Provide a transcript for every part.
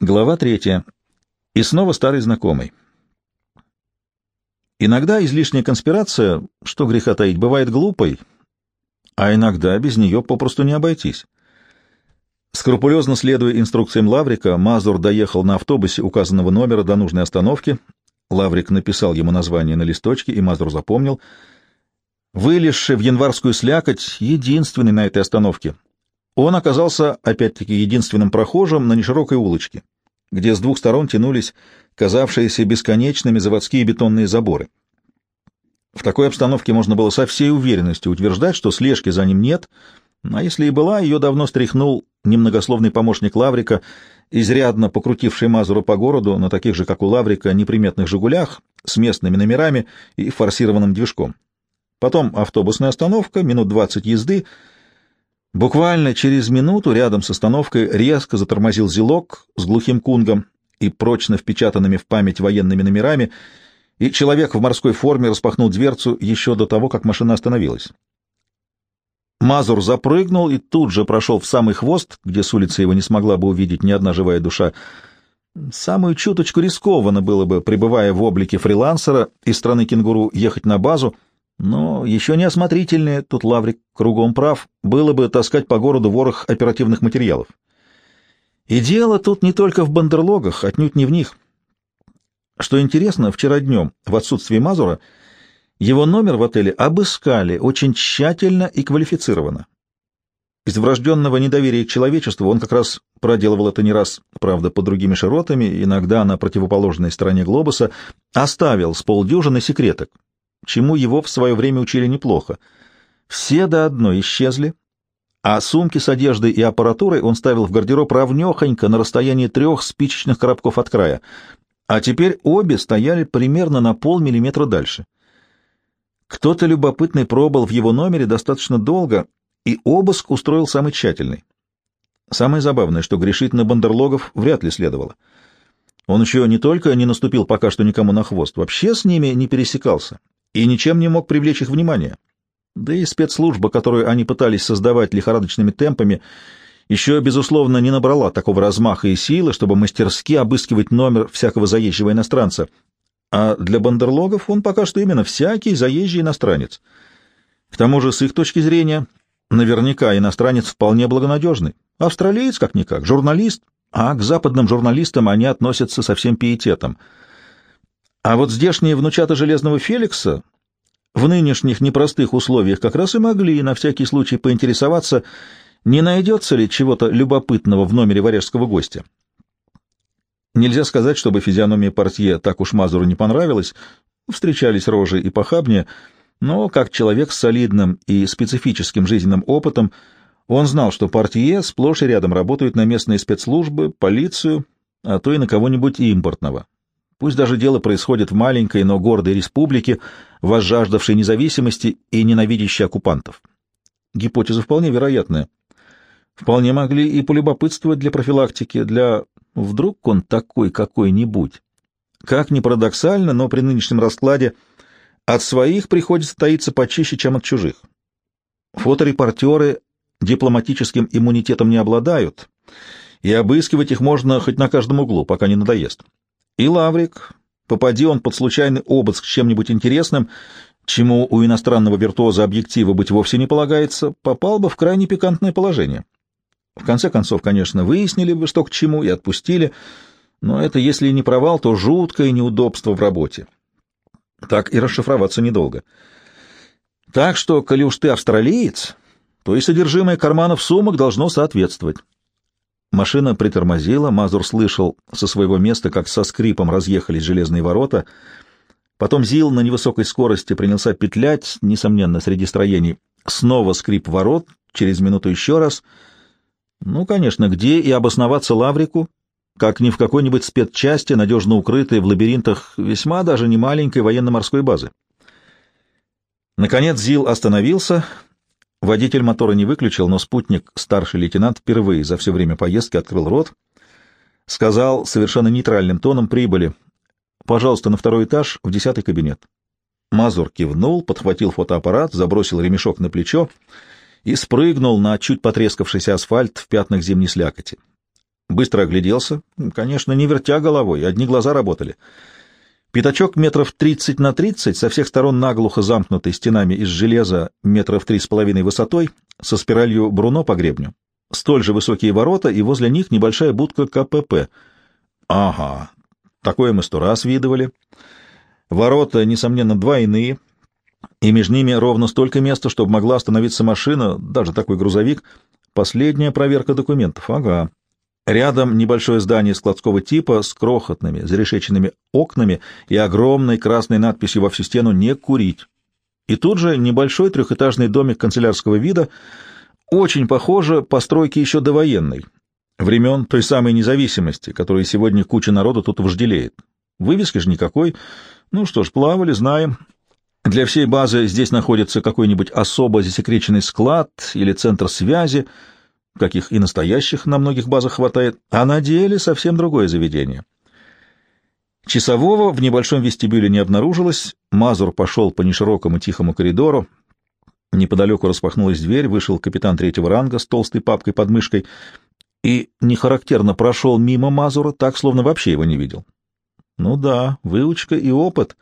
Глава третья. И снова старый знакомый. Иногда излишняя конспирация, что греха таить, бывает глупой, а иногда без нее попросту не обойтись. Скрупулезно следуя инструкциям Лаврика, Мазур доехал на автобусе указанного номера до нужной остановки. Лаврик написал ему название на листочке, и Мазур запомнил. Вылезший в январскую слякоть, единственный на этой остановке, он оказался, опять-таки, единственным прохожим на неширокой улочке, где с двух сторон тянулись казавшиеся бесконечными заводские бетонные заборы. В такой обстановке можно было со всей уверенностью утверждать, что слежки за ним нет, а если и была, ее давно стряхнул немногословный помощник Лаврика, изрядно покрутивший Мазуру по городу на таких же, как у Лаврика, неприметных «Жигулях» с местными номерами и форсированным движком. Потом автобусная остановка, минут двадцать езды — Буквально через минуту рядом с остановкой резко затормозил зелок с глухим кунгом и прочно впечатанными в память военными номерами, и человек в морской форме распахнул дверцу еще до того, как машина остановилась. Мазур запрыгнул и тут же прошел в самый хвост, где с улицы его не смогла бы увидеть ни одна живая душа. Самую чуточку рискованно было бы, пребывая в облике фрилансера из страны кенгуру, ехать на базу — но еще неосмотрительнее, тут Лаврик кругом прав, было бы таскать по городу ворох оперативных материалов. И дело тут не только в бандерлогах, отнюдь не в них. Что интересно, вчера днем, в отсутствие Мазура, его номер в отеле обыскали очень тщательно и квалифицированно. Из врожденного недоверия к человечеству он как раз проделывал это не раз, правда, по другими широтами, иногда на противоположной стороне глобуса, оставил с полдюжины секреток, чему его в свое время учили неплохо. Все до одной исчезли, а сумки с одеждой и аппаратурой он ставил в гардероб равнехонько на расстоянии трех спичечных коробков от края, а теперь обе стояли примерно на полмиллиметра дальше. Кто-то любопытный пробыл в его номере достаточно долго, и обыск устроил самый тщательный. Самое забавное, что грешить на бандерлогов вряд ли следовало. Он еще не только не наступил пока что никому на хвост, вообще с ними не пересекался и ничем не мог привлечь их внимание. Да и спецслужба, которую они пытались создавать лихорадочными темпами, еще, безусловно, не набрала такого размаха и силы, чтобы мастерски обыскивать номер всякого заезжего иностранца. А для бандерлогов он пока что именно всякий заезжий иностранец. К тому же, с их точки зрения, наверняка иностранец вполне благонадежный. Австралиец, как-никак, журналист, а к западным журналистам они относятся со всем пиететом — а вот здешние внучата Железного Феликса в нынешних непростых условиях как раз и могли на всякий случай поинтересоваться, не найдется ли чего-то любопытного в номере варяжского гостя. Нельзя сказать, чтобы физиономия портье так уж Мазуру не понравилась, встречались рожи и похабнее, но как человек с солидным и специфическим жизненным опытом, он знал, что портье сплошь и рядом работают на местные спецслужбы, полицию, а то и на кого-нибудь импортного. Пусть даже дело происходит в маленькой, но гордой республике, возжаждавшей независимости и ненавидящей оккупантов. Гипотеза вполне вероятная. Вполне могли и полюбопытствовать для профилактики, для «вдруг он такой какой-нибудь». Как ни парадоксально, но при нынешнем раскладе от своих приходится таиться почище, чем от чужих. Фоторепортеры дипломатическим иммунитетом не обладают, и обыскивать их можно хоть на каждом углу, пока не надоест. И Лаврик, попади он под случайный обыск чем-нибудь интересным, чему у иностранного виртуоза объектива быть вовсе не полагается, попал бы в крайне пикантное положение. В конце концов, конечно, выяснили бы, что к чему, и отпустили, но это, если не провал, то жуткое неудобство в работе. Так и расшифроваться недолго. Так что, коли уж ты австралиец, то и содержимое карманов сумок должно соответствовать. Машина притормозила, Мазур слышал со своего места, как со скрипом разъехались железные ворота. Потом Зил на невысокой скорости принялся петлять, несомненно, среди строений. Снова скрип ворот, через минуту еще раз. Ну, конечно, где и обосноваться Лаврику, как ни в какой-нибудь спецчасти, надежно укрытой в лабиринтах весьма даже не маленькой военно-морской базы. Наконец Зил остановился, Водитель мотора не выключил, но спутник, старший лейтенант, впервые за все время поездки открыл рот, сказал совершенно нейтральным тоном прибыли. «Пожалуйста, на второй этаж, в десятый кабинет». Мазур кивнул, подхватил фотоаппарат, забросил ремешок на плечо и спрыгнул на чуть потрескавшийся асфальт в пятнах зимней слякоти. Быстро огляделся. Конечно, не вертя головой, одни глаза работали. Пятачок метров тридцать на тридцать, со всех сторон наглухо замкнутый стенами из железа метров три с половиной высотой, со спиралью Бруно по гребню. Столь же высокие ворота, и возле них небольшая будка КПП. Ага, такое мы сто раз видывали. Ворота, несомненно, двойные, и между ними ровно столько места, чтобы могла остановиться машина, даже такой грузовик. Последняя проверка документов. Ага. Рядом небольшое здание складского типа с крохотными, зарешеченными окнами и огромной красной надписью во всю стену «Не курить». И тут же небольшой трехэтажный домик канцелярского вида, очень похоже постройки еще довоенной, времен той самой независимости, которой сегодня куча народу тут вожделеет. Вывески же никакой. Ну что ж, плавали, знаем. Для всей базы здесь находится какой-нибудь особо засекреченный склад или центр связи, каких и настоящих на многих базах хватает, а на деле совсем другое заведение. Часового в небольшом вестибюле не обнаружилось, Мазур пошел по неширокому тихому коридору, неподалеку распахнулась дверь, вышел капитан третьего ранга с толстой папкой под мышкой и нехарактерно прошел мимо Мазура, так, словно вообще его не видел. Ну да, выучка и опыт.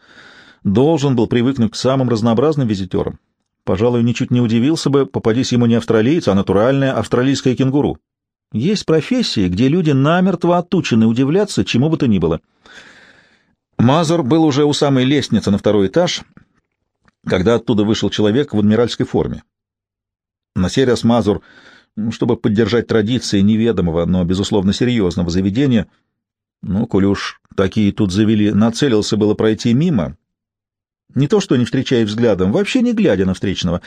Должен был привыкнуть к самым разнообразным визитерам. Пожалуй, ничуть не удивился бы, попадись ему не австралиец, а натуральная австралийская кенгуру. Есть профессии, где люди намертво отучены удивляться чему бы то ни было. Мазур был уже у самой лестницы на второй этаж, когда оттуда вышел человек в адмиральской форме. На сей раз Мазур, чтобы поддержать традиции неведомого, но, безусловно, серьезного заведения, ну, коли уж такие тут завели, нацелился было пройти мимо, не то что не встречая взглядом, вообще не глядя на встречного.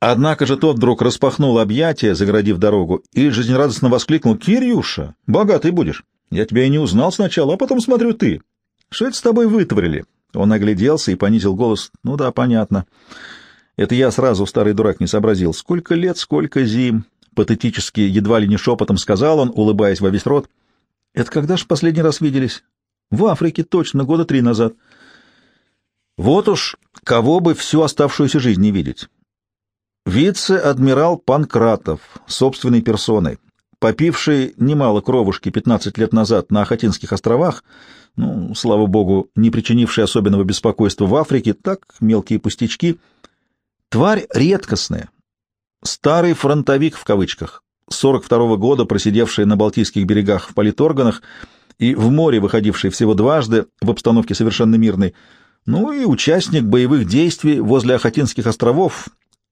Однако же тот вдруг распахнул объятия, загородив дорогу, и жизнерадостно воскликнул «Кирюша, богатый будешь! Я тебя и не узнал сначала, а потом смотрю ты. Что это с тобой вытворили?» Он огляделся и понизил голос. «Ну да, понятно. Это я сразу, старый дурак, не сообразил. Сколько лет, сколько зим!» Патетически, едва ли не шепотом сказал он, улыбаясь во весь рот. «Это когда ж последний раз виделись?» «В Африке, точно, года три назад». Вот уж кого бы всю оставшуюся жизнь не видеть. Вице-адмирал Панкратов, собственной персоной, попивший немало кровушки 15 лет назад на Ахатинских островах, ну, слава богу, не причинивший особенного беспокойства в Африке, так, мелкие пустячки, тварь редкостная, старый фронтовик в кавычках, 42-го года просидевший на Балтийских берегах в политорганах и в море выходивший всего дважды в обстановке совершенно мирной, ну и участник боевых действий возле Ахатинских островов.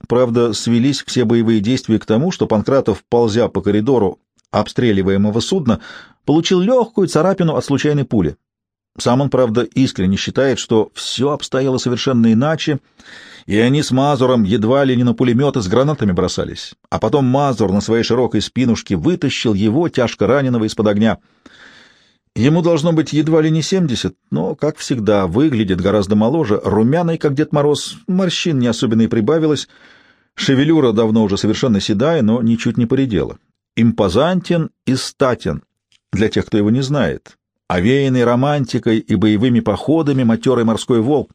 Правда, свелись все боевые действия к тому, что Панкратов, ползя по коридору обстреливаемого судна, получил легкую царапину от случайной пули. Сам он, правда, искренне считает, что все обстояло совершенно иначе, и они с Мазуром едва ли не на пулеметы с гранатами бросались. А потом Мазур на своей широкой спинушке вытащил его, тяжко раненого, из-под огня — Ему должно быть едва ли не семьдесят, но, как всегда, выглядит гораздо моложе, румяный, как Дед Мороз, морщин не особенно и прибавилось, шевелюра давно уже совершенно седая, но ничуть не поредела. Импозантен и статен, для тех, кто его не знает, овеянный романтикой и боевыми походами матерый морской волк.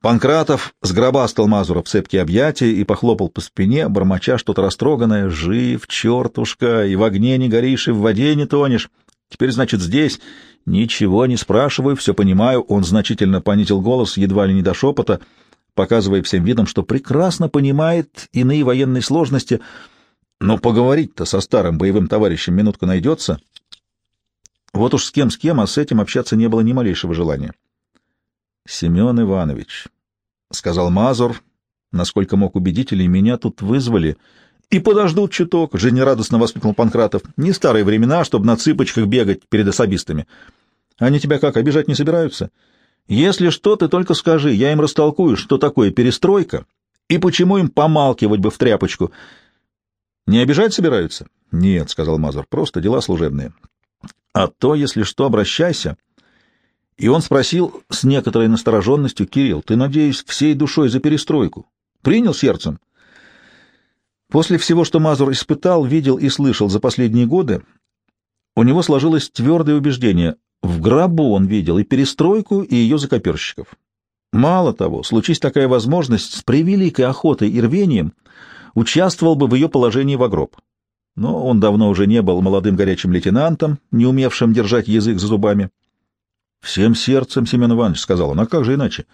Панкратов сгробастал Мазура в цепкие объятия и похлопал по спине, бормоча что-то растроганное. «Жив, чертушка, и в огне не горишь, и в воде не тонешь». Теперь, значит, здесь ничего не спрашиваю, все понимаю. Он значительно понизил голос, едва ли не до шепота, показывая всем видом, что прекрасно понимает иные военные сложности. Но поговорить-то со старым боевым товарищем минутка найдется. Вот уж с кем с кем, а с этим общаться не было ни малейшего желания. — Семен Иванович, — сказал Мазур, насколько мог убедителей, — меня тут вызвали — и подождут чуток, — жизнерадостно воскликнул Панкратов. — Не старые времена, чтобы на цыпочках бегать перед особистами. Они тебя как, обижать не собираются? Если что, ты только скажи, я им растолкую, что такое перестройка, и почему им помалкивать бы в тряпочку. Не обижать собираются? — Нет, — сказал Мазур, — просто дела служебные. — А то, если что, обращайся. И он спросил с некоторой настороженностью, — Кирилл, ты, надеюсь, всей душой за перестройку? Принял сердцем? — После всего, что Мазур испытал, видел и слышал за последние годы, у него сложилось твердое убеждение — в гробу он видел и перестройку, и ее закоперщиков. Мало того, случись такая возможность, с превеликой охотой и рвением участвовал бы в ее положении в гроб. но он давно уже не был молодым горячим лейтенантом, не умевшим держать язык за зубами. — Всем сердцем, Семен Иванович, — сказал он, — а как же иначе?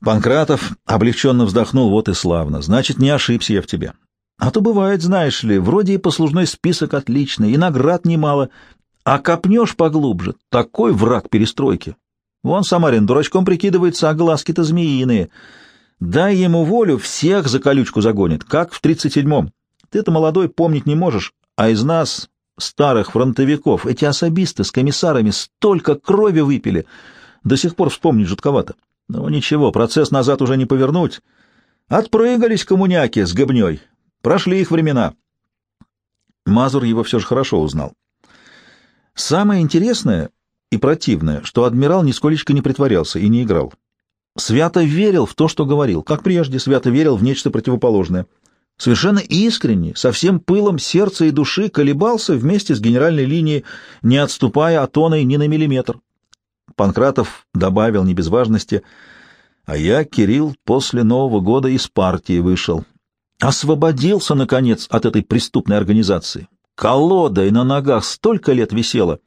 Панкратов облегченно вздохнул, вот и славно, значит, не ошибся я в тебе. А то бывает, знаешь ли, вроде и послужной список отличный, и наград немало, а копнешь поглубже, такой враг перестройки. Вон Самарин дурачком прикидывается, а глазки-то змеиные. Дай ему волю, всех за колючку загонит, как в тридцать седьмом. Ты-то молодой, помнить не можешь, а из нас, старых фронтовиков, эти особисты с комиссарами столько крови выпили, до сих пор вспомнить жутковато. Но ничего, процесс назад уже не повернуть. Отпрыгались коммуняки с гобней, прошли их времена. Мазур его все же хорошо узнал. Самое интересное и противное, что адмирал нисколечко не притворялся и не играл. Свято верил в то, что говорил, как прежде, свято верил в нечто противоположное. Совершенно искренне, со всем пылом сердца и души колебался вместе с генеральной линией, не отступая от оной ни на миллиметр. Панкратов добавил не без важности, а я, Кирилл, после Нового года из партии вышел. Освободился, наконец, от этой преступной организации. Колода и на ногах столько лет висела.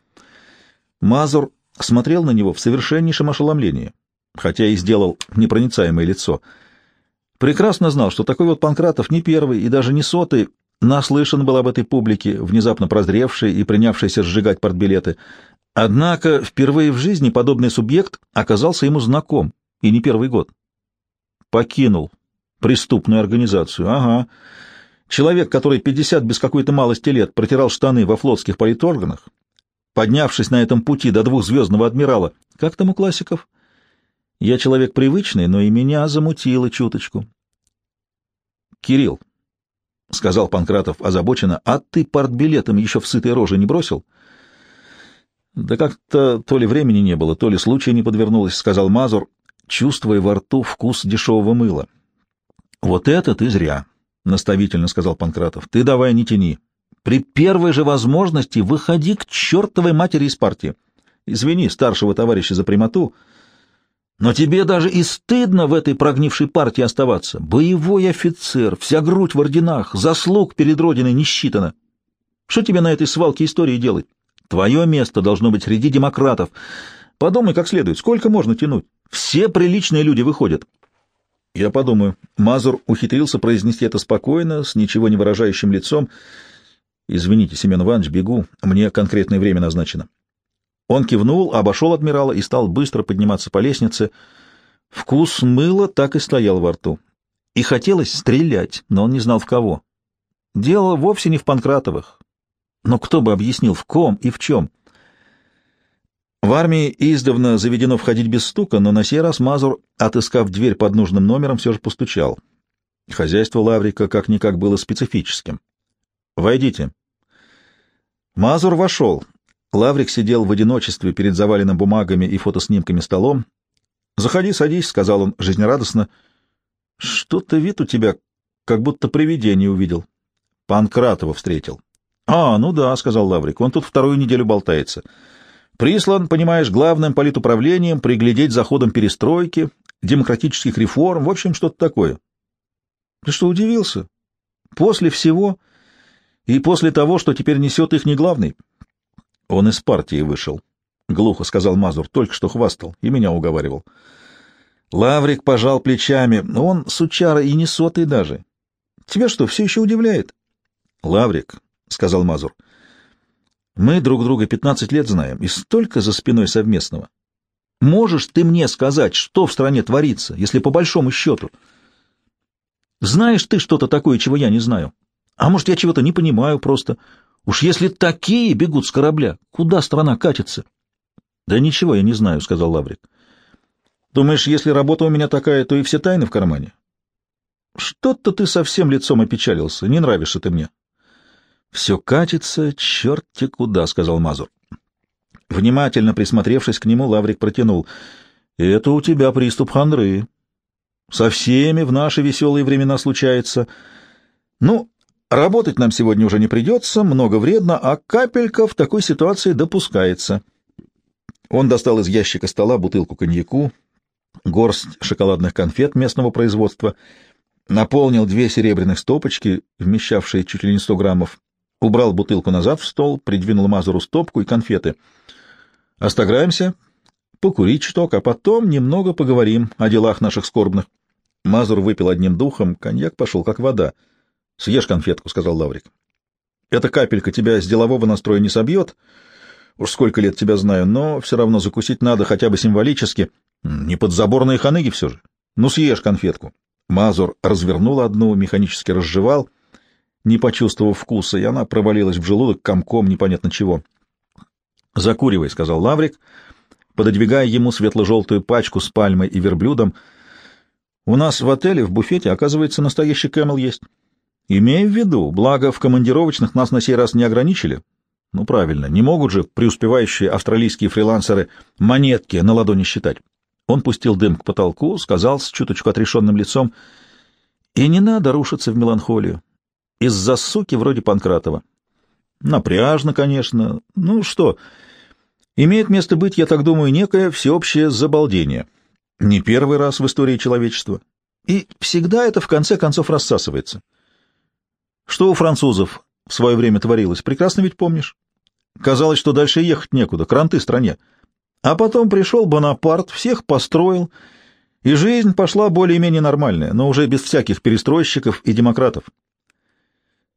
Мазур смотрел на него в совершеннейшем ошеломлении, хотя и сделал непроницаемое лицо. Прекрасно знал, что такой вот Панкратов не первый и даже не сотый, наслышан был об этой публике, внезапно прозревшей и принявшейся сжигать портбилеты. Однако впервые в жизни подобный субъект оказался ему знаком, и не первый год. Покинул преступную организацию, ага. Человек, который 50 без какой-то малости лет протирал штаны во флотских политорганах, поднявшись на этом пути до двухзвездного адмирала. Как там у классиков? Я человек привычный, но и меня замутило чуточку. Кирилл, — сказал Панкратов озабоченно, — а ты партбилетом еще в сытой роже не бросил? Да как-то то ли времени не было, то ли случая не подвернулось, — сказал Мазур, чувствуя во рту вкус дешевого мыла. Вот это ты зря, — наставительно сказал Панкратов. Ты давай не тяни. При первой же возможности выходи к чертовой матери из партии. Извини старшего товарища за прямоту, но тебе даже и стыдно в этой прогнившей партии оставаться. Боевой офицер, вся грудь в орденах, заслуг перед Родиной не считано. Что тебе на этой свалке истории делать? Твое место должно быть среди демократов. Подумай как следует, сколько можно тянуть? Все приличные люди выходят. Я подумаю. Мазур ухитрился произнести это спокойно, с ничего не выражающим лицом, — «Извините, Семен Иванович, бегу. Мне конкретное время назначено». Он кивнул, обошел адмирала и стал быстро подниматься по лестнице. Вкус мыла так и стоял во рту. И хотелось стрелять, но он не знал в кого. Дело вовсе не в Панкратовых. Но кто бы объяснил, в ком и в чем? В армии издавна заведено входить без стука, но на сей раз Мазур, отыскав дверь под нужным номером, все же постучал. Хозяйство Лаврика как-никак было специфическим. «Войдите». Мазур вошел. Лаврик сидел в одиночестве перед заваленным бумагами и фотоснимками столом. «Заходи, садись», — сказал он жизнерадостно. «Что-то вид у тебя, как будто привидение увидел». Панкратова встретил. «А, ну да», — сказал Лаврик, — «он тут вторую неделю болтается. Прислан, понимаешь, главным политуправлением приглядеть за ходом перестройки, демократических реформ, в общем, что-то такое». «Ты что, удивился? После всего...» И после того, что теперь несет их не главный, он из партии вышел, — глухо сказал Мазур, — только что хвастал и меня уговаривал. Лаврик пожал плечами. Он сучара и не сотый даже. Тебя что, все еще удивляет? — Лаврик, — сказал Мазур, — мы друг друга пятнадцать лет знаем, и столько за спиной совместного. Можешь ты мне сказать, что в стране творится, если по большому счету? Знаешь ты что-то такое, чего я не знаю? А может, я чего-то не понимаю просто. Уж если такие бегут с корабля, куда страна катится? — Да ничего я не знаю, — сказал Лаврик. — Думаешь, если работа у меня такая, то и все тайны в кармане? — Что-то ты совсем лицом опечалился, не нравишься ты мне. — Все катится, черти куда, — сказал Мазур. Внимательно присмотревшись к нему, Лаврик протянул. — Это у тебя приступ хандры. Со всеми в наши веселые времена случается. Ну, Работать нам сегодня уже не придется, много вредно, а капелька в такой ситуации допускается. Он достал из ящика стола бутылку коньяку, горсть шоколадных конфет местного производства, наполнил две серебряных стопочки, вмещавшие чуть ли не сто граммов, убрал бутылку назад в стол, придвинул Мазуру стопку и конфеты. «Остагаемся, покурить чуток, а потом немного поговорим о делах наших скорбных». Мазур выпил одним духом, коньяк пошел как вода. «Съешь конфетку», — сказал Лаврик. «Эта капелька тебя с делового настроя не собьет. Уж сколько лет тебя знаю, но все равно закусить надо хотя бы символически. Не подзаборные ханыги все же. Ну, съешь конфетку». Мазур развернул одну, механически разжевал, не почувствовав вкуса, и она провалилась в желудок комком непонятно чего. «Закуривай», — сказал Лаврик, пододвигая ему светло-желтую пачку с пальмой и верблюдом. «У нас в отеле в буфете, оказывается, настоящий кэмел есть. Имея в виду, благо в командировочных нас на сей раз не ограничили. Ну, правильно, не могут же преуспевающие австралийские фрилансеры монетки на ладони считать». Он пустил дым к потолку, сказал с чуточку отрешенным лицом, «И не надо рушиться в меланхолию. Из-за суки вроде Панкратова. Напряжно, конечно. Ну что, имеет место быть, я так думаю, некое всеобщее забалдение. Не первый раз в истории человечества. И всегда это в конце концов рассасывается. Что у французов в свое время творилось, прекрасно ведь помнишь? Казалось, что дальше ехать некуда, кранты стране. А потом пришел Бонапарт, всех построил, и жизнь пошла более-менее нормальная, но уже без всяких перестройщиков и демократов.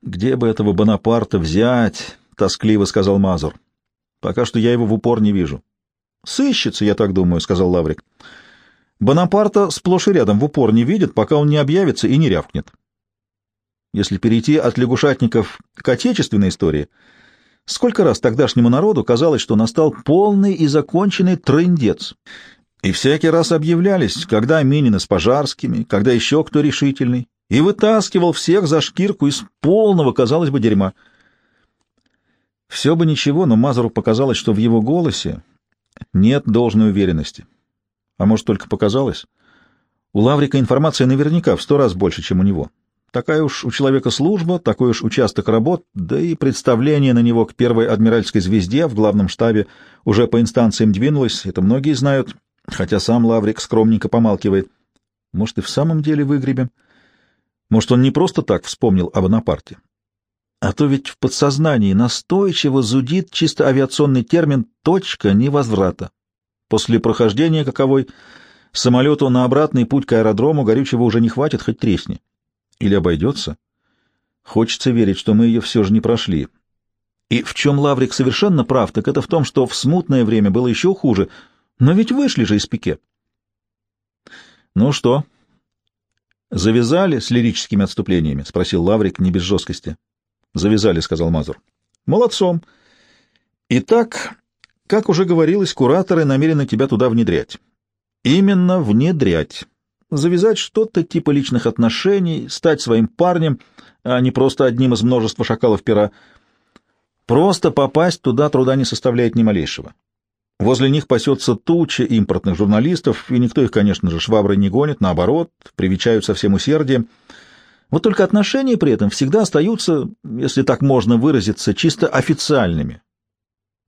«Где бы этого Бонапарта взять?» — тоскливо сказал Мазур. «Пока что я его в упор не вижу». «Сыщется, я так думаю», — сказал Лаврик. «Бонапарта сплошь и рядом в упор не видит, пока он не объявится и не рявкнет». Если перейти от лягушатников к отечественной истории, сколько раз тогдашнему народу казалось, что настал полный и законченный трындец. И всякий раз объявлялись, когда Минины с Пожарскими, когда еще кто решительный, и вытаскивал всех за шкирку из полного, казалось бы, дерьма. Все бы ничего, но Мазуру показалось, что в его голосе нет должной уверенности. А может, только показалось? У Лаврика информация наверняка в сто раз больше, чем у него. Такая уж у человека служба, такой уж участок работ, да и представление на него к первой адмиральской звезде в главном штабе уже по инстанциям двинулось, это многие знают, хотя сам Лаврик скромненько помалкивает. Может, и в самом деле выгребем? Может, он не просто так вспомнил об Бонапарте? А то ведь в подсознании настойчиво зудит чисто авиационный термин «точка невозврата». После прохождения каковой самолету на обратный путь к аэродрому горючего уже не хватит, хоть тресни. Или обойдется? Хочется верить, что мы ее все же не прошли. И в чем Лаврик совершенно прав, так это в том, что в смутное время было еще хуже. Но ведь вышли же из пике. Ну что, «Завязали с лирическими отступлениями?» — спросил Лаврик не без жесткости. «Завязали», — сказал Мазур. «Молодцом. Итак, как уже говорилось, кураторы намерены тебя туда внедрять. Именно внедрять. Завязать что-то типа личных отношений, стать своим парнем, а не просто одним из множества шакалов пера. Просто попасть туда труда не составляет ни малейшего. Возле них пасется туча импортных журналистов, и никто их, конечно же, шваброй не гонит, наоборот, привечают со всем усердием. Вот только отношения при этом всегда остаются, если так можно выразиться, чисто официальными.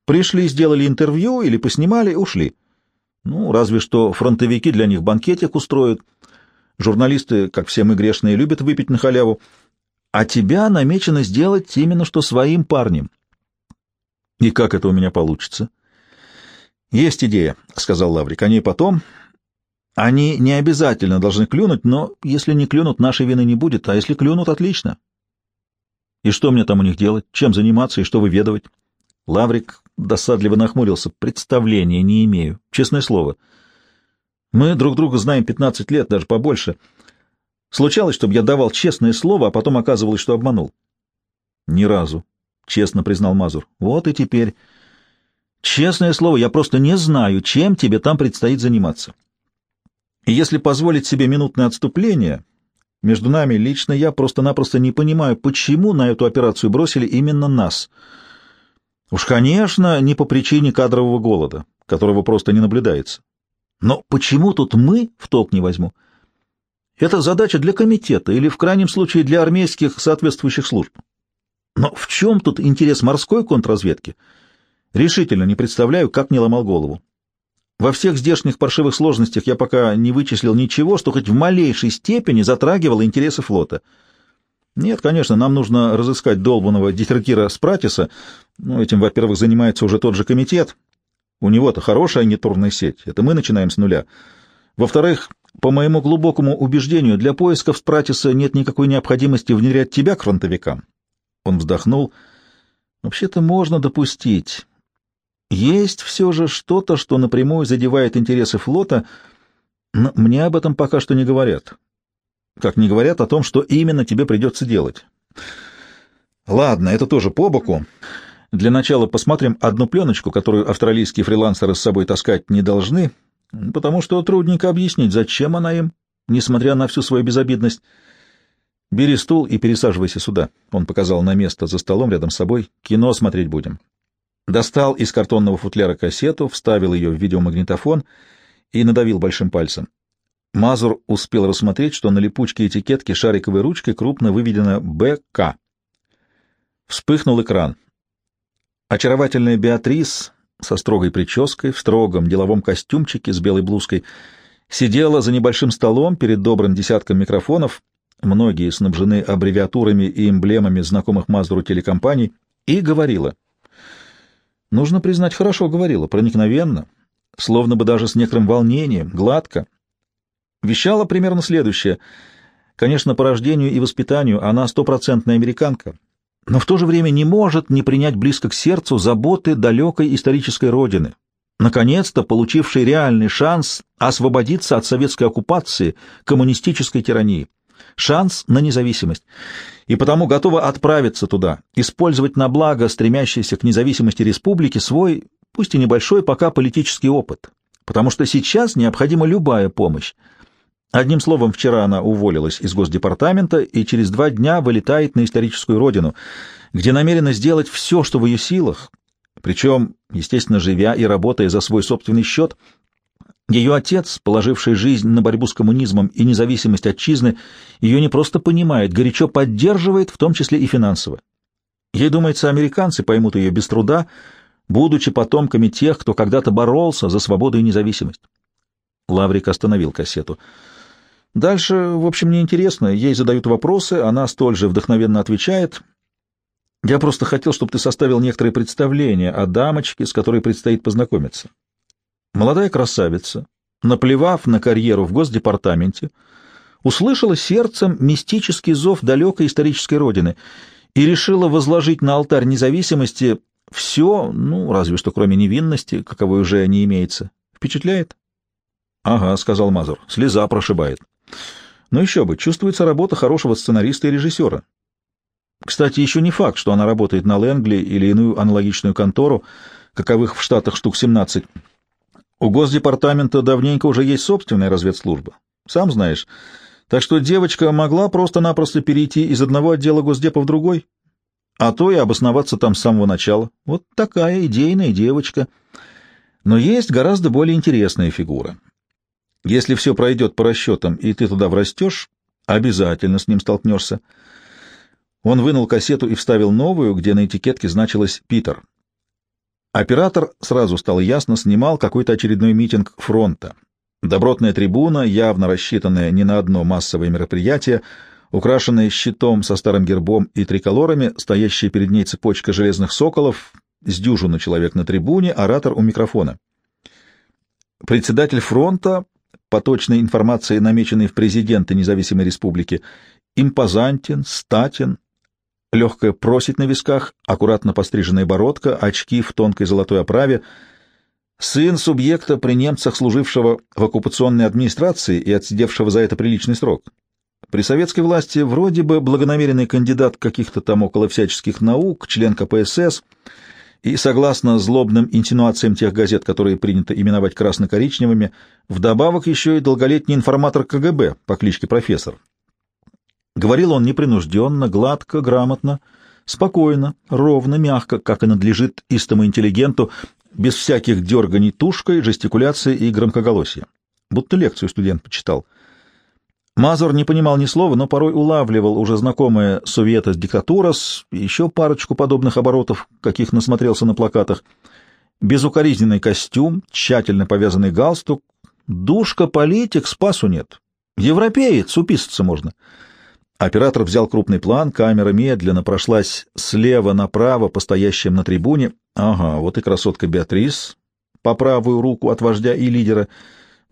Пришли, сделали интервью или поснимали, ушли. Ну, разве что фронтовики для них банкетик устроят. Журналисты, как все мы грешные, любят выпить на халяву. А тебя намечено сделать именно что своим парнем. И как это у меня получится? — «Есть идея», — сказал Лаврик. «Они потом. Они не обязательно должны клюнуть, но если не клюнут, нашей вины не будет, а если клюнут, отлично». «И что мне там у них делать? Чем заниматься и что выведывать?» Лаврик досадливо нахмурился. «Представления не имею. Честное слово. Мы друг друга знаем пятнадцать лет, даже побольше. Случалось, чтобы я давал честное слово, а потом оказывалось, что обманул?» «Ни разу», — честно признал Мазур. «Вот и теперь...» Честное слово, я просто не знаю, чем тебе там предстоит заниматься. И если позволить себе минутное отступление, между нами лично я просто-напросто не понимаю, почему на эту операцию бросили именно нас. Уж, конечно, не по причине кадрового голода, которого просто не наблюдается. Но почему тут мы в толк не возьму? Это задача для комитета или, в крайнем случае, для армейских соответствующих служб. Но в чем тут интерес морской контрразведки — Решительно не представляю, как не ломал голову. Во всех здешних паршивых сложностях я пока не вычислил ничего, что хоть в малейшей степени затрагивало интересы флота. Нет, конечно, нам нужно разыскать долбанного дезертира Спратиса. Ну, этим, во-первых, занимается уже тот же комитет. У него-то хорошая нетурная сеть. Это мы начинаем с нуля. Во-вторых, по моему глубокому убеждению, для поисков Спратиса нет никакой необходимости внедрять тебя к фронтовикам. Он вздохнул. Вообще-то можно допустить. Есть все же что-то, что напрямую задевает интересы флота, но мне об этом пока что не говорят. Как не говорят о том, что именно тебе придется делать. Ладно, это тоже по боку. Для начала посмотрим одну пленочку, которую австралийские фрилансеры с собой таскать не должны, потому что трудненько объяснить, зачем она им, несмотря на всю свою безобидность. «Бери стул и пересаживайся сюда», — он показал на место за столом рядом с собой. «Кино смотреть будем». Достал из картонного футляра кассету, вставил ее в видеомагнитофон и надавил большим пальцем. Мазур успел рассмотреть, что на липучке этикетки шариковой ручкой крупно выведено «БК». Вспыхнул экран. Очаровательная Беатрис со строгой прической, в строгом деловом костюмчике с белой блузкой, сидела за небольшим столом перед добрым десятком микрофонов, многие снабжены аббревиатурами и эмблемами знакомых Мазуру телекомпаний, и говорила. Нужно признать, хорошо говорила, проникновенно, словно бы даже с некоторым волнением, гладко. Вещала примерно следующее. Конечно, по рождению и воспитанию она стопроцентная американка, но в то же время не может не принять близко к сердцу заботы далекой исторической родины, наконец-то получившей реальный шанс освободиться от советской оккупации, коммунистической тирании, шанс на независимость, и потому готова отправиться туда, использовать на благо стремящейся к независимости республики свой, пусть и небольшой пока политический опыт, потому что сейчас необходима любая помощь, Одним словом, вчера она уволилась из Госдепартамента и через два дня вылетает на историческую родину, где намерена сделать все, что в ее силах, причем, естественно, живя и работая за свой собственный счет. Ее отец, положивший жизнь на борьбу с коммунизмом и независимость отчизны, ее не просто понимает, горячо поддерживает, в том числе и финансово. Ей думается, американцы поймут ее без труда, будучи потомками тех, кто когда-то боролся за свободу и независимость. Лаврик остановил кассету. Дальше, в общем, неинтересно. Ей задают вопросы, она столь же вдохновенно отвечает. Я просто хотел, чтобы ты составил некоторые представления о дамочке, с которой предстоит познакомиться. Молодая красавица, наплевав на карьеру в Госдепартаменте, услышала сердцем мистический зов далекой исторической родины и решила возложить на алтарь независимости все, ну, разве что кроме невинности, каковой уже не имеется. Впечатляет? — Ага, — сказал Мазур, — слеза прошибает. Но еще бы, чувствуется работа хорошего сценариста и режиссера. Кстати, еще не факт, что она работает на Лэнгли или иную аналогичную контору, каковых в Штатах штук 17. У Госдепартамента давненько уже есть собственная разведслужба. Сам знаешь. Так что девочка могла просто-напросто перейти из одного отдела Госдепа в другой, а то и обосноваться там с самого начала. Вот такая идейная девочка. Но есть гораздо более интересная фигура. Если все пройдет по расчетам, и ты туда врастешь, обязательно с ним столкнешься. Он вынул кассету и вставил новую, где на этикетке значилось «Питер». Оператор, сразу стало ясно, снимал какой-то очередной митинг фронта. Добротная трибуна, явно рассчитанная не на одно массовое мероприятие, украшенная щитом со старым гербом и триколорами, стоящая перед ней цепочка железных соколов, с дюжину человек на трибуне, оратор у микрофона. Председатель фронта по точной информации, намеченной в президенты независимой республики, импозантен, статен, легкая просить на висках, аккуратно постриженная бородка, очки в тонкой золотой оправе, сын субъекта при немцах, служившего в оккупационной администрации и отсидевшего за это приличный срок. При советской власти вроде бы благонамеренный кандидат каких-то там около всяческих наук, член КПСС — и, согласно злобным инсинуациям тех газет, которые принято именовать красно-коричневыми, вдобавок еще и долголетний информатор КГБ по кличке Профессор. Говорил он непринужденно, гладко, грамотно, спокойно, ровно, мягко, как и надлежит истому интеллигенту, без всяких дерганий тушкой, жестикуляции и громкоголосия. Будто лекцию студент почитал. Мазур не понимал ни слова, но порой улавливал уже знакомое «Советос диктатурас», еще парочку подобных оборотов, каких насмотрелся на плакатах. Безукоризненный костюм, тщательно повязанный галстук. Душка-политик, спасу нет. Европеец, уписаться можно. Оператор взял крупный план, камера медленно прошлась слева направо по стоящим на трибуне. Ага, вот и красотка Беатрис по правую руку от вождя и лидера,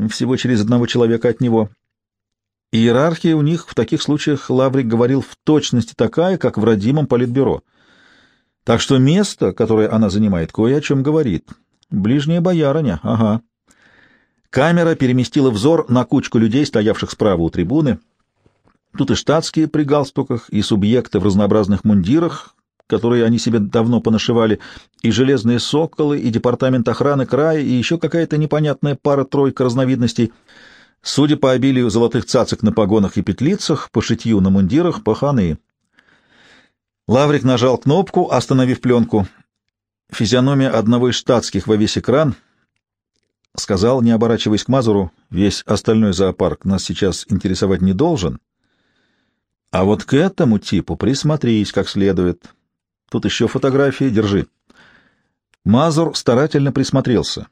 всего через одного человека от него. Иерархия у них в таких случаях, Лаврик говорил, в точности такая, как в родимом политбюро. Так что место, которое она занимает, кое о чем говорит. Ближняя боярыня, ага. Камера переместила взор на кучку людей, стоявших справа у трибуны. Тут и штатские при галстуках, и субъекты в разнообразных мундирах, которые они себе давно понашивали, и железные соколы, и департамент охраны края, и еще какая-то непонятная пара-тройка разновидностей. Судя по обилию золотых цацок на погонах и петлицах, по шитью на мундирах, паханы. Лаврик нажал кнопку, остановив пленку. Физиономия одного из штатских во весь экран сказал, не оборачиваясь к Мазуру, весь остальной зоопарк нас сейчас интересовать не должен, а вот к этому типу присмотрись как следует. Тут еще фотографии, держи. Мазур старательно присмотрелся.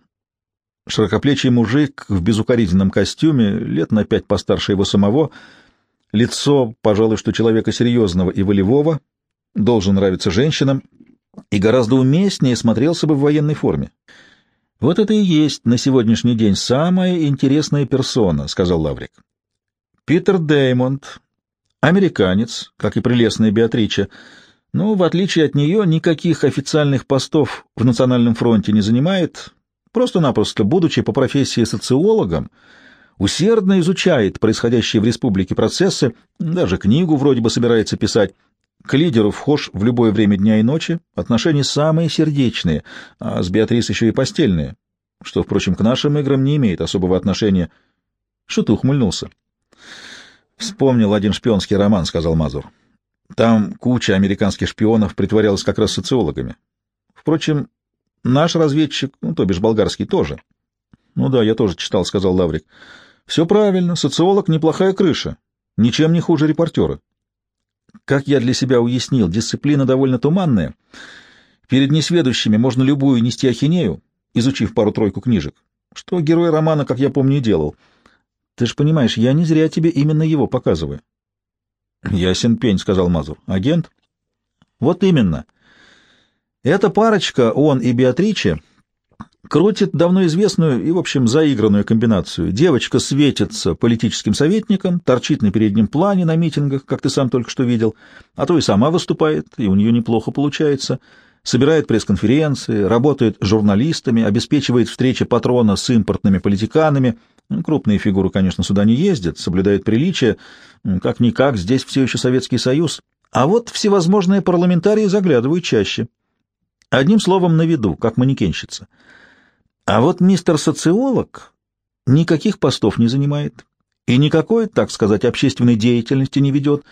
Широкоплечий мужик в безукоризненном костюме, лет на пять постарше его самого, лицо, пожалуй, что человека серьезного и волевого, должен нравиться женщинам, и гораздо уместнее смотрелся бы в военной форме. «Вот это и есть на сегодняшний день самая интересная персона», — сказал Лаврик. «Питер Деймонд, американец, как и прелестная Беатрича, но, в отличие от нее, никаких официальных постов в Национальном фронте не занимает, просто-напросто, будучи по профессии социологом, усердно изучает происходящие в республике процессы, даже книгу вроде бы собирается писать. К лидеру вхож в любое время дня и ночи, отношения самые сердечные, а с Беатрис еще и постельные, что, впрочем, к нашим играм не имеет особого отношения. Что-то ухмыльнулся. «Вспомнил один шпионский роман», — сказал Мазур. Там куча американских шпионов притворялась как раз социологами. Впрочем, наш разведчик, ну, то бишь болгарский, тоже. — Ну да, я тоже читал, — сказал Лаврик. — Все правильно, социолог — неплохая крыша, ничем не хуже репортера. Как я для себя уяснил, дисциплина довольно туманная. Перед несведущими можно любую нести ахинею, изучив пару-тройку книжек, что герой романа, как я помню, делал. Ты же понимаешь, я не зря тебе именно его показываю. — Ясен пень, — сказал Мазур. — Агент? — Вот именно. Эта парочка, он и Беатриче, крутит давно известную и, в общем, заигранную комбинацию. Девочка светится политическим советником, торчит на переднем плане на митингах, как ты сам только что видел, а то и сама выступает, и у нее неплохо получается, собирает пресс-конференции, работает журналистами, обеспечивает встречи патрона с импортными политиканами — крупные фигуры, конечно, сюда не ездят, соблюдают приличия. Как-никак, здесь все еще Советский Союз. А вот всевозможные парламентарии заглядывают чаще. Одним словом, на виду, как манекенщица. А вот мистер социолог никаких постов не занимает и никакой, так сказать, общественной деятельности не ведет,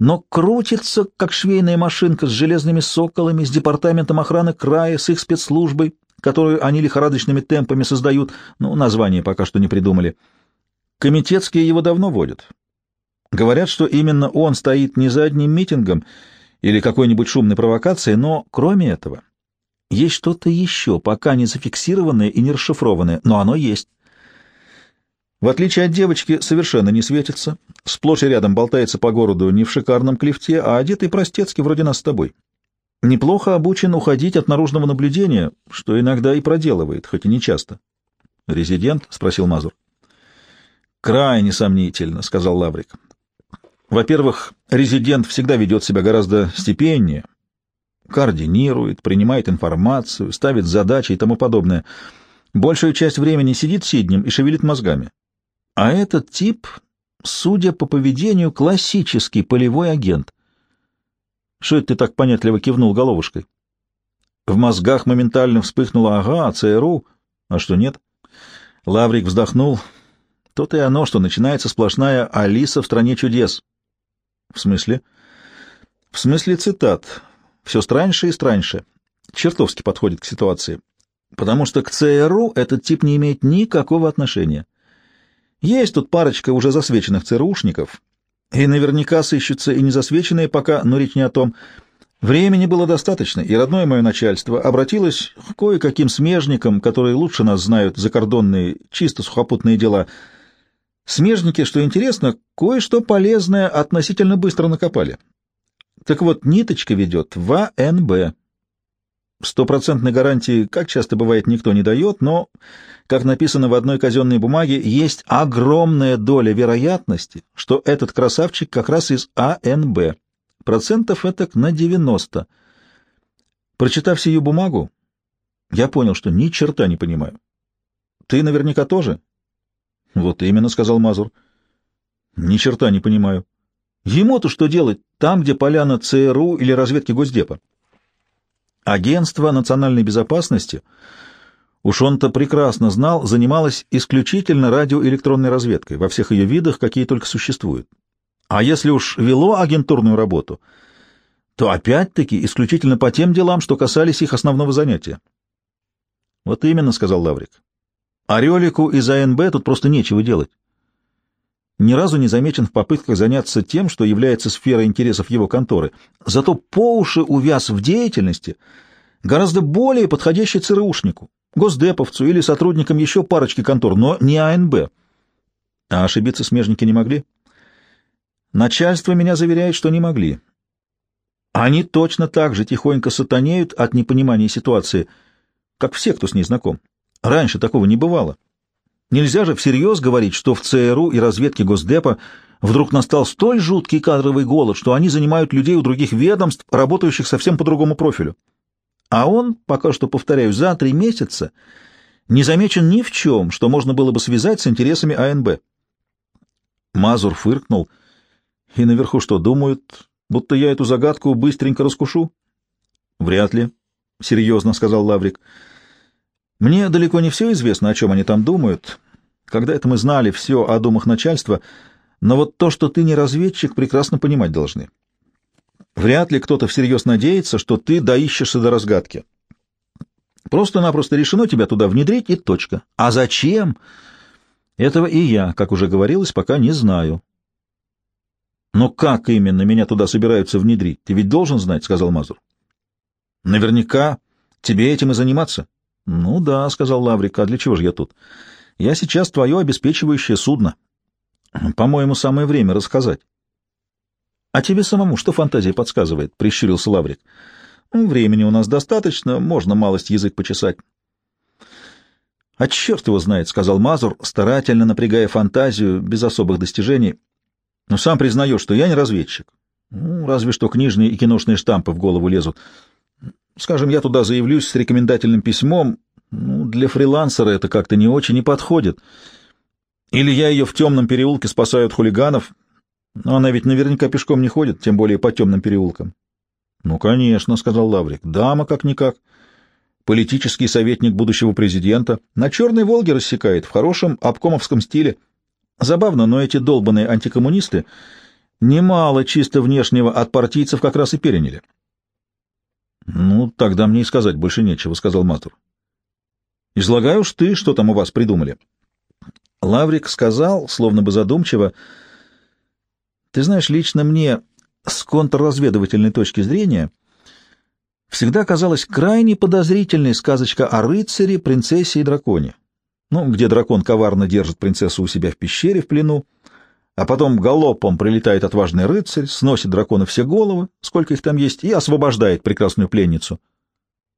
но крутится, как швейная машинка с железными соколами, с департаментом охраны края, с их спецслужбой, которую они лихорадочными темпами создают, ну, название пока что не придумали. Комитетские его давно водят. Говорят, что именно он стоит не за одним митингом или какой-нибудь шумной провокацией, но, кроме этого, есть что-то еще, пока не зафиксированное и не расшифрованное, но оно есть. В отличие от девочки, совершенно не светится, сплошь и рядом болтается по городу не в шикарном клифте, а одетый простецкий, вроде нас с тобой. Неплохо обучен уходить от наружного наблюдения, что иногда и проделывает, хоть и не часто. — Резидент? — спросил Мазур. — Крайне сомнительно, — сказал Лаврик. — Во-первых, резидент всегда ведет себя гораздо степеннее, координирует, принимает информацию, ставит задачи и тому подобное. Большую часть времени сидит сиднем и шевелит мозгами. А этот тип, судя по поведению, классический полевой агент. Что это ты так понятливо кивнул головушкой? В мозгах моментально вспыхнуло «Ага, ЦРУ». А что нет? Лаврик вздохнул. То-то и оно, что начинается сплошная «Алиса в стране чудес». В смысле? В смысле цитат. Все страньше и страньше. Чертовски подходит к ситуации. Потому что к ЦРУ этот тип не имеет никакого отношения. Есть тут парочка уже засвеченных ЦРУшников, и наверняка сыщутся и незасвеченные пока, но речь не о том. Времени было достаточно, и родное мое начальство обратилось к кое-каким смежникам, которые лучше нас знают закордонные, чисто сухопутные дела. Смежники, что интересно, кое-что полезное относительно быстро накопали. Так вот, ниточка ведет в АНБ. Стопроцентной гарантии, как часто бывает, никто не дает, но, как написано в одной казенной бумаге, есть огромная доля вероятности, что этот красавчик как раз из АНБ. Процентов это на 90. Прочитав сию бумагу, я понял, что ни черта не понимаю. Ты наверняка тоже? Вот именно, сказал Мазур. Ни черта не понимаю. Ему-то что делать там, где поляна ЦРУ или разведки Госдепа? Агентство национальной безопасности, уж он-то прекрасно знал, занималось исключительно радиоэлектронной разведкой во всех ее видах, какие только существуют. А если уж вело агентурную работу, то опять-таки исключительно по тем делам, что касались их основного занятия. Вот именно, — сказал Лаврик. Орелику из АНБ тут просто нечего делать. Ни разу не замечен в попытках заняться тем, что является сферой интересов его конторы. Зато по уши увяз в деятельности, гораздо более подходящей ЦРУшнику, госдеповцу или сотрудникам еще парочки контор, но не АНБ. А ошибиться смежники не могли? Начальство меня заверяет, что не могли. Они точно так же тихонько сатанеют от непонимания ситуации — как все, кто с ней знаком. Раньше такого не бывало. Нельзя же всерьез говорить, что в ЦРУ и разведке Госдепа вдруг настал столь жуткий кадровый голод, что они занимают людей у других ведомств, работающих совсем по другому профилю. А он, пока что, повторяю, за три месяца не замечен ни в чем, что можно было бы связать с интересами АНБ. Мазур фыркнул. И наверху что, думают, будто я эту загадку быстренько раскушу? Вряд ли, — серьезно сказал Лаврик. «Мне далеко не все известно, о чем они там думают. Когда это мы знали все о думах начальства, но вот то, что ты не разведчик, прекрасно понимать должны. Вряд ли кто-то всерьез надеется, что ты доищешься до разгадки. Просто-напросто решено тебя туда внедрить, и точка. А зачем? Этого и я, как уже говорилось, пока не знаю». «Но как именно меня туда собираются внедрить? Ты ведь должен знать», — сказал Мазур. Наверняка тебе этим и заниматься. — Ну да, — сказал Лаврик, — а для чего же я тут? Я сейчас твое обеспечивающее судно. По-моему, самое время рассказать. — А тебе самому что фантазия подсказывает? — прищурился Лаврик. Ну, — Времени у нас достаточно, можно малость язык почесать. — А черт его знает, — сказал Мазур, старательно напрягая фантазию, без особых достижений. — Но сам признаю, что я не разведчик. Ну, разве что книжные и киношные штампы в голову лезут. Скажем, я туда заявлюсь с рекомендательным письмом. Ну, для фрилансера это как-то не очень и подходит. Или я ее в темном переулке спасаю от хулиганов. Но она ведь наверняка пешком не ходит, тем более по темным переулкам. — Ну, конечно, — сказал Лаврик. — Дама как-никак. Политический советник будущего президента. На черной «Волге» рассекает, в хорошем обкомовском стиле. Забавно, но эти долбанные антикоммунисты немало чисто внешнего от партийцев как раз и переняли. — Ну, тогда мне и сказать больше нечего, — сказал Матур. — Излагай уж ты, что там у вас придумали. Лаврик сказал, словно бы задумчиво, — Ты знаешь, лично мне с контрразведывательной точки зрения всегда казалась крайне подозрительной сказочка о рыцаре, принцессе и драконе. Ну, где дракон коварно держит принцессу у себя в пещере в плену, а потом галопом прилетает отважный рыцарь, сносит дракона все головы, сколько их там есть, и освобождает прекрасную пленницу.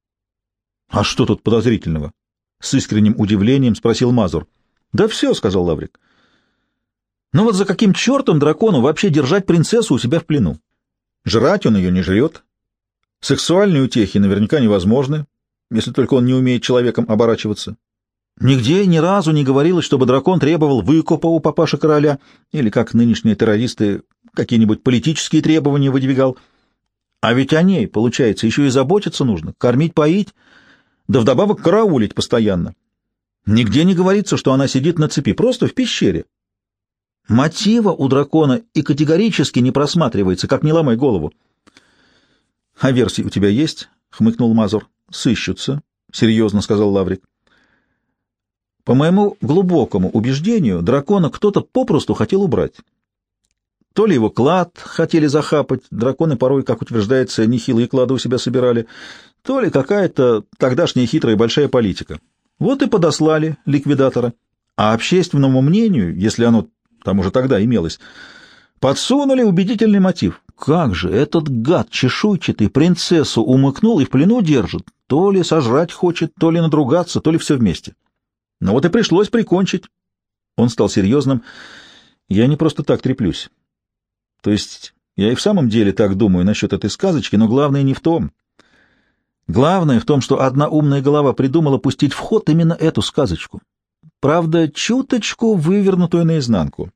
— А что тут подозрительного? — с искренним удивлением спросил Мазур. — Да все, — сказал Лаврик. — Ну вот за каким чертом дракону вообще держать принцессу у себя в плену? Жрать он ее не жрет. Сексуальные утехи наверняка невозможны, если только он не умеет человеком оборачиваться. Нигде ни разу не говорилось, чтобы дракон требовал выкупа у папаши короля, или, как нынешние террористы, какие-нибудь политические требования выдвигал. А ведь о ней, получается, еще и заботиться нужно, кормить, поить, да вдобавок караулить постоянно. Нигде не говорится, что она сидит на цепи, просто в пещере. Мотива у дракона и категорически не просматривается, как не ломай голову. — А версии у тебя есть? — хмыкнул Мазур. — Сыщутся, — серьезно сказал Лаврик. По моему глубокому убеждению, дракона кто-то попросту хотел убрать. То ли его клад хотели захапать, драконы порой, как утверждается, нехилые клады у себя собирали, то ли какая-то тогдашняя хитрая большая политика. Вот и подослали ликвидатора. А общественному мнению, если оно там уже тогда имелось, подсунули убедительный мотив. Как же этот гад чешуйчатый принцессу умыкнул и в плену держит, то ли сожрать хочет, то ли надругаться, то ли все вместе. Но вот и пришлось прикончить. Он стал серьезным. Я не просто так треплюсь. То есть я и в самом деле так думаю насчет этой сказочки, но главное не в том. Главное в том, что одна умная голова придумала пустить в ход именно эту сказочку. Правда, чуточку вывернутую наизнанку.